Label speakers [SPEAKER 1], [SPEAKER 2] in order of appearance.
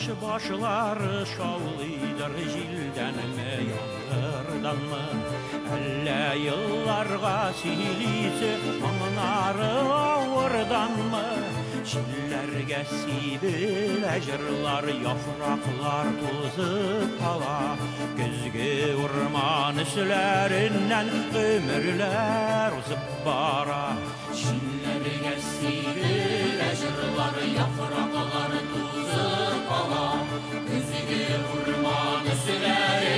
[SPEAKER 1] Taş başlar şavlıdır jilden mi yağmurdan mı Elle yıllarga silisi anları ağırdan mı? Çillerge sibile jırlar yapraklar tuzu pala Gözge urman üslerinden ömürler uzıp bara. Çillerge sibile jırlar yapraklar tuzu Blessed